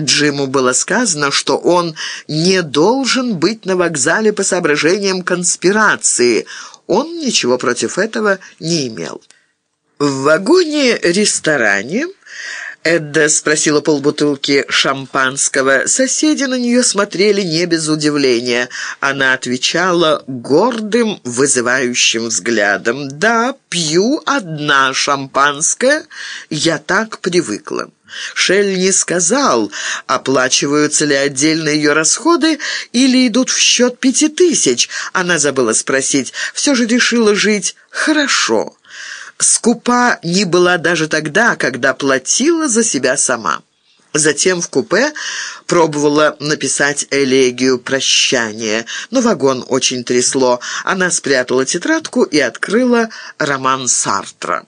Джиму было сказано, что он не должен быть на вокзале по соображениям конспирации. Он ничего против этого не имел. В вагоне-ресторане Эдда спросила полбутылки шампанского. Соседи на нее смотрели не без удивления. Она отвечала гордым, вызывающим взглядом. «Да, пью одна шампанское. Я так привыкла». Шель не сказал, оплачиваются ли отдельно ее расходы или идут в счет пяти тысяч. Она забыла спросить, все же решила жить хорошо. Скупа не была даже тогда, когда платила за себя сама. Затем в купе пробовала написать элегию прощания, но вагон очень трясло. Она спрятала тетрадку и открыла роман Сартра.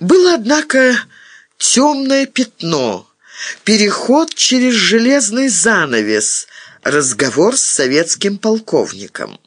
Было, однако, темное пятно, переход через железный занавес, разговор с советским полковником.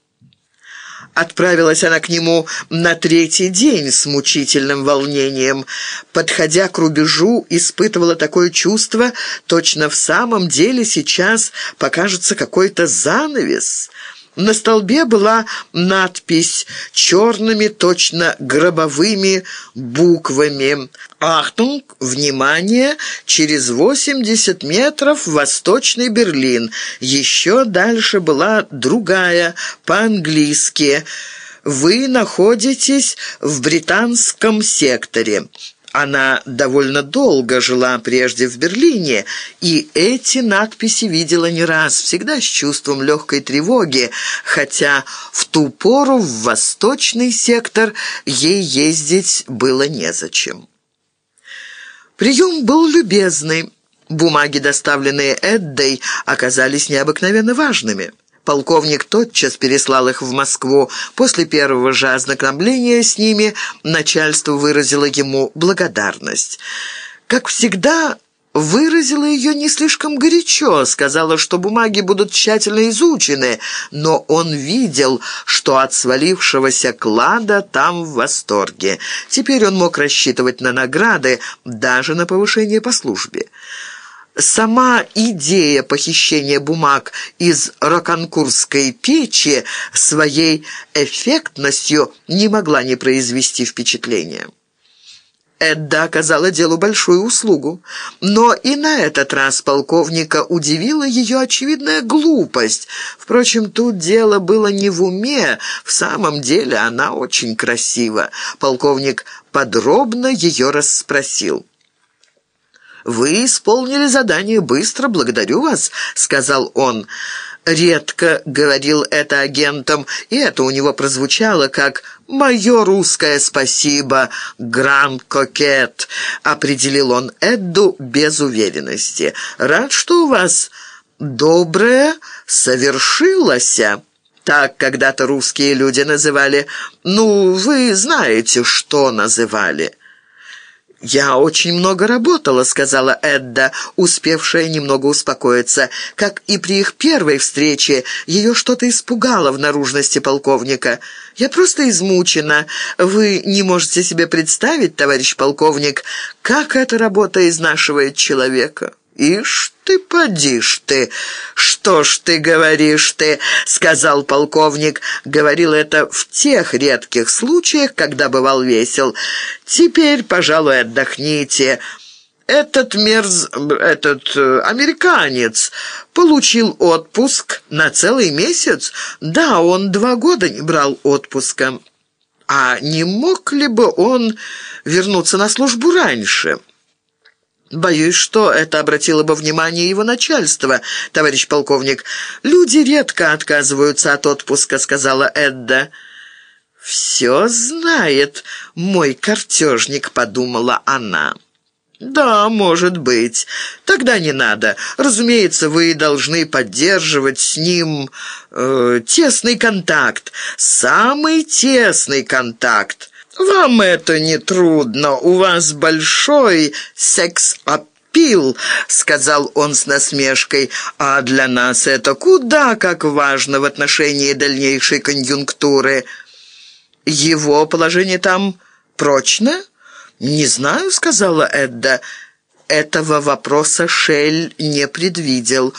Отправилась она к нему на третий день с мучительным волнением. Подходя к рубежу, испытывала такое чувство, точно в самом деле сейчас покажется какой-то занавес – на столбе была надпись черными, точно гробовыми буквами. «Achtung! Внимание! Через 80 метров Восточный Берлин». Еще дальше была другая, по-английски. «Вы находитесь в британском секторе». Она довольно долго жила прежде в Берлине, и эти надписи видела не раз, всегда с чувством легкой тревоги, хотя в ту пору в восточный сектор ей ездить было незачем. Прием был любезный. Бумаги, доставленные Эддой, оказались необыкновенно важными. Полковник тотчас переслал их в Москву. После первого же ознакомления с ними начальство выразило ему благодарность. Как всегда, выразила ее не слишком горячо, сказала, что бумаги будут тщательно изучены, но он видел, что от свалившегося клада там в восторге. Теперь он мог рассчитывать на награды, даже на повышение по службе. Сама идея похищения бумаг из роканкурской печи своей эффектностью не могла не произвести впечатления. Эдда оказала делу большую услугу. Но и на этот раз полковника удивила ее очевидная глупость. Впрочем, тут дело было не в уме. В самом деле она очень красива. Полковник подробно ее расспросил. «Вы исполнили задание быстро, благодарю вас», — сказал он. Редко говорил это агентам, и это у него прозвучало как «Мое русское спасибо, гранд-кокет», — определил он Эдду без уверенности. «Рад, что у вас доброе совершилося». Так когда-то русские люди называли. Ну, вы знаете, что называли. «Я очень много работала», — сказала Эдда, успевшая немного успокоиться. Как и при их первой встрече, ее что-то испугало в наружности полковника. «Я просто измучена. Вы не можете себе представить, товарищ полковник, как эта работа изнашивает человека». «Ишь ты, подишь ты! Что ж ты говоришь ты?» — сказал полковник. Говорил это в тех редких случаях, когда бывал весел. «Теперь, пожалуй, отдохните». Этот мерз... этот э, американец получил отпуск на целый месяц. Да, он два года не брал отпуска. А не мог ли бы он вернуться на службу раньше?» «Боюсь, что это обратило бы внимание его начальства, товарищ полковник. Люди редко отказываются от отпуска», — сказала Эдда. «Все знает мой картежник», — подумала она. «Да, может быть. Тогда не надо. Разумеется, вы должны поддерживать с ним э, тесный контакт, самый тесный контакт. «Вам это не трудно, у вас большой секс-аппил», — сказал он с насмешкой, «а для нас это куда как важно в отношении дальнейшей конъюнктуры. Его положение там прочно?» «Не знаю», — сказала Эдда. этого вопроса Шель не предвидел.